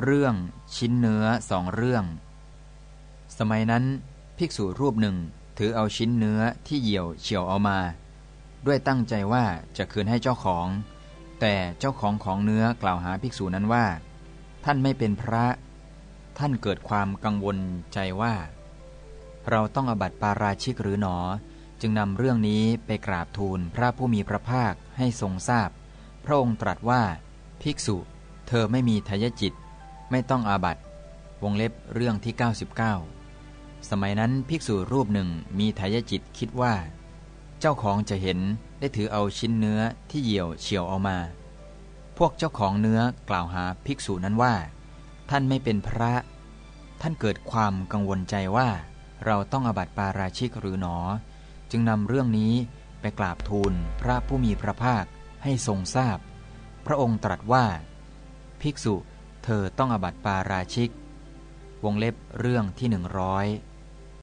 เรื่องชิ้นเนื้อสองเรื่อง สมัยนั้นภิกษุรูปหนึ่งถือเอาชิ้นเนื้อที่เหี่ยวเฉียวเอามา ด้วยตั้งใจว่าจะคืนให้เจ้าของ แต่เจ้าของของเนื้อกล่าวหาภิกษุนั้นว่า ท่านไม่เป็นพระ ท่านเกิดความกังวลใจว่า เราต้องอบัติปาราชิกหรือหนอ จึงนำเรื่องนี้ไปกราบทูลพระผู้มีพระภาคให้ทรงทราบพพระองค์ตรัสว่า ภิกษุ เธอไม่มีทายจิต ไม่ต้องอาบัตวงเล็บเรื่องที่ 99 สมัยนั้นภิกษุรูปหนึ่งมีทายจิตคิดว่า เจ้าของจะเห็นได้ถือเอาชิ้นเนื้อที่เหี่ยวเฉียวเอามา พวกเจ้าของเนื้อกล่าวหาภิกษุนั้นว่า ท่านไม่เป็นพระ ท่านเกิดความกังวลใจว่า เราต้องอาบัติปาราชิกหรือหนอ จึงนำเรื่องนี้ไปกราบทูลพระผู้มีพระภาคให้ทรงทราบพพระองค์ตรัสว่า ภิกษุ เธอต้องอบัติปาราชิก วงเล็บเรื่องที่หนึ่งร้อย